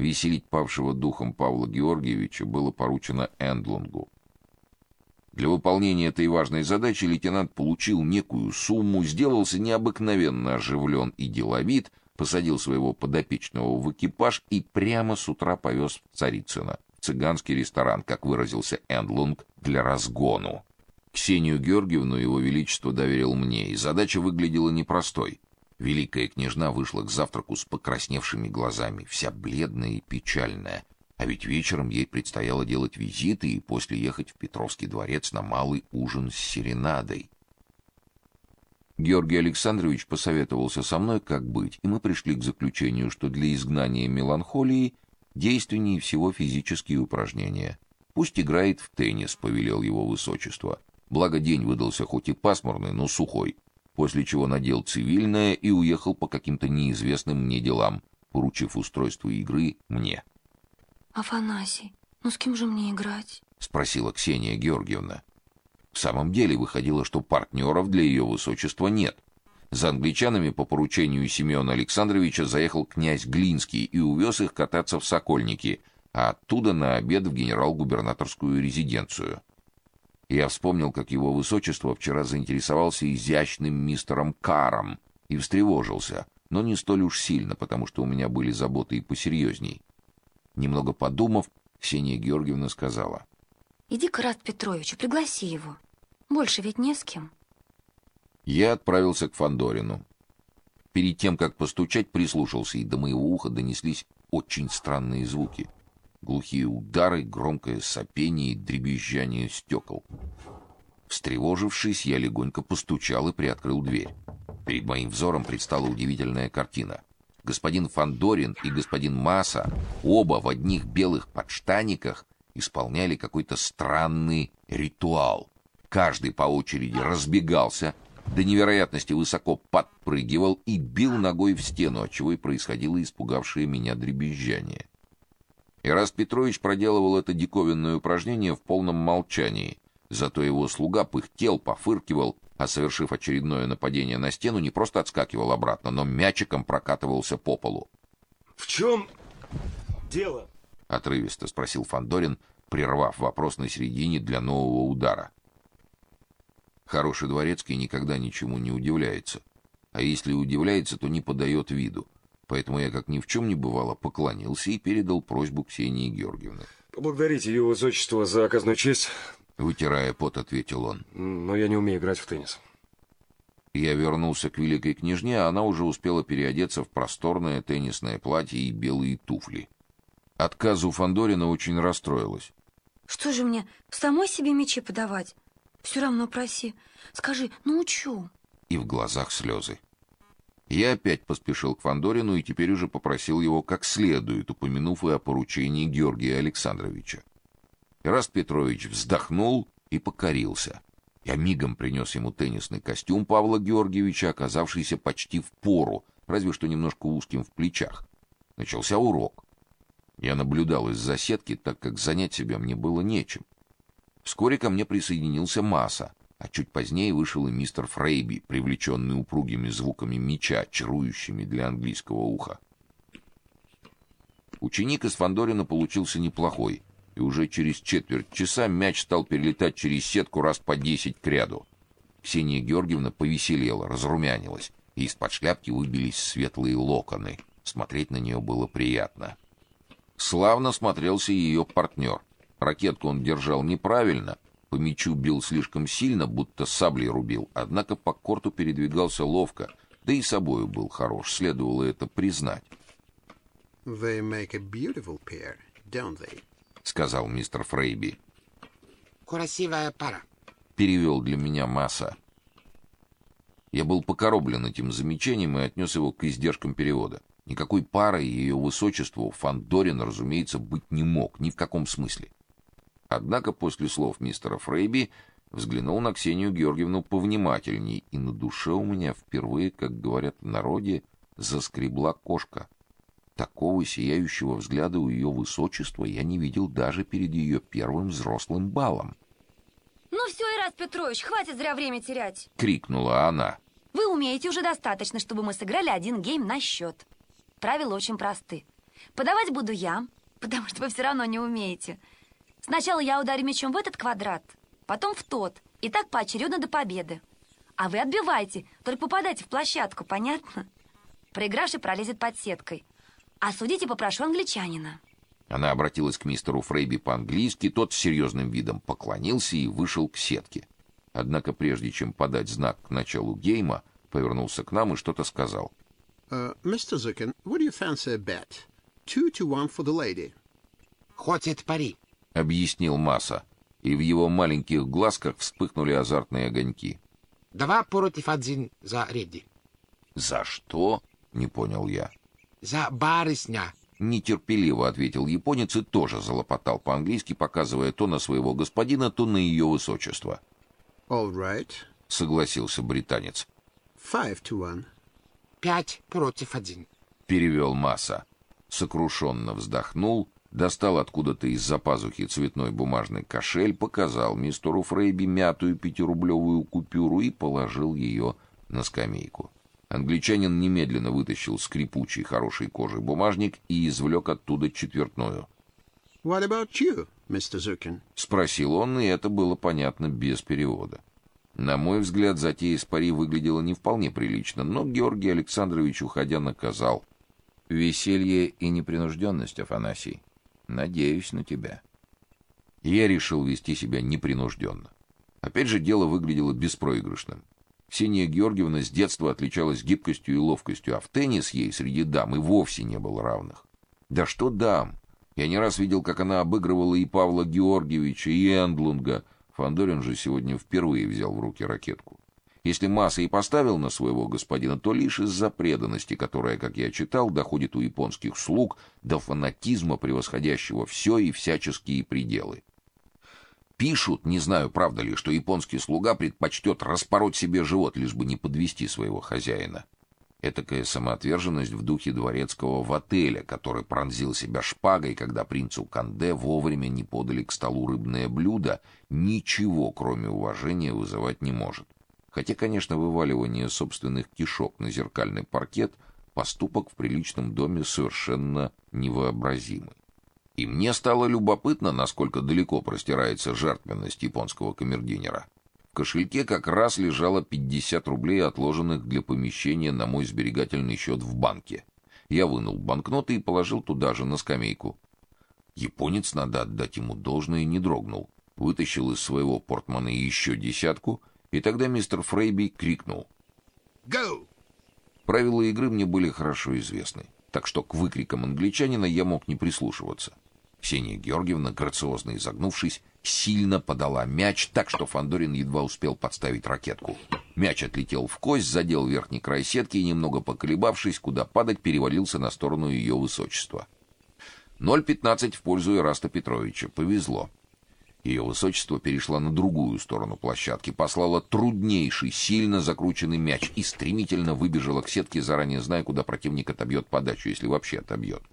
Веселить павшего духом Павла Георгиевича было поручено Эндлунгу. Для выполнения этой важной задачи лейтенант получил некую сумму, сделался необыкновенно оживлен и деловит, посадил своего подопечного в экипаж и прямо с утра повез в Царицыно, в цыганский ресторан, как выразился Эндлунг, для разгону. Ксению Георгиевну его величество доверил мне, и задача выглядела непростой. Великая княжна вышла к завтраку с покрасневшими глазами, вся бледная и печальная. А ведь вечером ей предстояло делать визиты и после ехать в Петровский дворец на малый ужин с серенадой. Георгий Александрович посоветовался со мной, как быть, и мы пришли к заключению, что для изгнания меланхолии действеннее всего физические упражнения. Пусть играет в теннис, повелел его высочество. Благо день выдался хоть и пасмурный, но сухой после чего надел цивильное и уехал по каким-то неизвестным мне делам, поручив устройство игры мне. Афанасий, ну с кем же мне играть? спросила Ксения Георгиевна. В самом деле выходило, что партнеров для ее высочества нет. За англичанами по поручению Семёна Александровича заехал князь Глинский и увез их кататься в Сокольники, а оттуда на обед в генерал-губернаторскую резиденцию. Я вспомнил, как его высочество вчера заинтересовался изящным мистером Каром и встревожился, но не столь уж сильно, потому что у меня были заботы и посерьезней. Немного подумав, Ксения Георгиевна сказала: "Иди к Раст Петровичу, пригласи его. Больше ведь не с кем". Я отправился к Фандорину. Перед тем как постучать, прислушался, и до моего уха донеслись очень странные звуки глухие удары, громкое сопение и дребезжание стекол. Встревожившись, я легонько постучал и приоткрыл дверь. Перед моим взором предстала удивительная картина. Господин Фандорин и господин Маса, оба в одних белых подштаниках, исполняли какой-то странный ритуал. Каждый по очереди разбегался, до невероятности высоко подпрыгивал и бил ногой в стену, от чего и происходило испугавшее меня дребезжание. Ираст Петрович проделывал это диковинное упражнение в полном молчании. Зато его слуга пыхтел, пофыркивал, а совершив очередное нападение на стену, не просто отскакивал обратно, но мячиком прокатывался по полу. В чем дело? отрывисто спросил Фандорин, прервав вопрос на середине для нового удара. Хороший дворецкий никогда ничему не удивляется, а если удивляется, то не подает виду. Поэтому я, как ни в чем не бывало, поклонился и передал просьбу Ксении Георгиевны. Поблагодарите его высочество за оказанную честь. Вытирая пот, ответил он. Но я не умею играть в теннис. Я вернулся к великой княжне, а она уже успела переодеться в просторное теннисное платье и белые туфли. Отказу Фандорина очень расстроилась. Что же мне, самой себе мечи подавать? Все равно проси. Скажи, научу. И в глазах слезы. Я опять поспешил к Фандорину и теперь уже попросил его как следует, упомянув и о поручении Георгия Александровича. Ираст Петрович вздохнул и покорился. Я мигом принес ему теннисный костюм Павла Георгиевича, оказавшийся почти в пору, разве что немножко узким в плечах. Начался урок. Я наблюдал из-за сетки, так как занять себя мне было нечем. Вскоре ко мне присоединился Маса а чуть позднее вышел и мистер Фрейби, привлеченный упругими звуками меча, чарующими для английского уха. Ученик из Фандорина получился неплохой, и уже через четверть часа мяч стал перелетать через сетку раз по десять к ряду. Ксения Георгиевна повеселела, разрумянилась, и из-под шляпки выбились светлые локоны. Смотреть на нее было приятно. Славно смотрелся ее партнер. Ракетку он держал неправильно, по мячу бил слишком сильно, будто саблей рубил, однако по корту передвигался ловко, да и собою был хорош, следовало это признать. They make a beautiful pair, don't they? сказал мистер Фрейби. Красивая пара, перевел для меня Масса. Я был покороблен этим замечанием и отнес его к издержкам перевода. Никакой пары ее высочеству Фандорин, разумеется, быть не мог ни в каком смысле. Однако после слов мистера Фрейби взглянул на Ксению Георгиевну повнимательней, и на душе у меня впервые, как говорят в народе, заскребла кошка. Такого сияющего взгляда у ее высочества я не видел даже перед ее первым взрослым балом. Ну все, Ирас Петрович, хватит зря время терять, крикнула она. Вы умеете уже достаточно, чтобы мы сыграли один гейм на счет. Правила очень просты. Подавать буду я, потому что вы все равно не умеете. Сначала я ударю мячом в этот квадрат, потом в тот, и так поочередно до победы. А вы отбивайте, только попадайте в площадку, понятно? Проигравший пролезет под сеткой. А судите попрошу англичанина. Она обратилась к мистеру Фрейби по-английски, тот с серьезным видом поклонился и вышел к сетке. Однако прежде чем подать знак к началу гейма, повернулся к нам и что-то сказал. Uh, Mr. Zucken, would you fancy a bet? Two to one for the lady. Хочет пари. Объяснил Масса, и в его маленьких глазках вспыхнули азартные огоньки. Два против один за Редди. «За что?» — не понял я. За барышня. Нетерпеливо ответил японец и тоже залопотал по-английски, показывая то на своего господина, то на ее высочество. All right. Согласился британец. Five to one. Пять против один. Перевел Масса. Сокрушенно вздохнул, достал откуда-то из-за пазухи цветной бумажный кошель, показал мистеру Фрейби мятую пятирублевую купюру и положил ее на скамейку. Англичанин немедленно вытащил скрипучий хорошей кожи бумажник и извлек оттуда четвертную. What about you, Mr. Zucken? Спросил он, и это было понятно без перевода. На мой взгляд, затея с пари выглядела не вполне прилично, но Георгий Александрович, уходя, наказал. «Веселье и непринужденность, Афанасий. Надеюсь на тебя». Я решил вести себя непринужденно. Опять же, дело выглядело беспроигрышным. Ксения Георгиевна с детства отличалась гибкостью и ловкостью, а в теннис ей среди дам и вовсе не было равных. Да что дам? Я не раз видел, как она обыгрывала и Павла Георгиевича, и Эндлунга. Фандорин же сегодня впервые взял в руки ракетку. Если Масса и поставил на своего господина, то лишь из-за преданности, которая, как я читал, доходит у японских слуг до фанатизма, превосходящего все и всяческие пределы. Пишут, не знаю, правда ли, что японский слуга предпочтет распороть себе живот, лишь бы не подвести своего хозяина. Этакая самоотверженность в духе дворецкого в отеле, который пронзил себя шпагой, когда принцу Канде вовремя не подали к столу рыбное блюдо, ничего, кроме уважения, вызывать не может. Хотя, конечно, вываливание собственных кишок на зеркальный паркет поступок в приличном доме совершенно невообразимый. И мне стало любопытно, насколько далеко простирается жертвенность японского камердинера. В кошельке как раз лежало 50 рублей, отложенных для помещения на мой сберегательный счет в банке. Я вынул банкноты и положил туда же на скамейку. Японец, надо отдать ему должное, не дрогнул. Вытащил из своего портмона еще десятку, и тогда мистер Фрейби крикнул: Go! Правила игры мне были хорошо известны, так что к выкрикам англичанина я мог не прислушиваться. Ксения Георгиевна, грациозно изогнувшись, сильно подала мяч, так что Фандорин едва успел подставить ракетку. Мяч отлетел в кость, задел верхний край сетки и, немного поколебавшись, куда падать, перевалился на сторону ее высочества. 0:15 в пользу Ираста Петровича. Повезло. Ее высочество перешла на другую сторону площадки, послала труднейший, сильно закрученный мяч и стремительно выбежала к сетке, заранее зная, куда противник отобьет подачу, если вообще отобьет.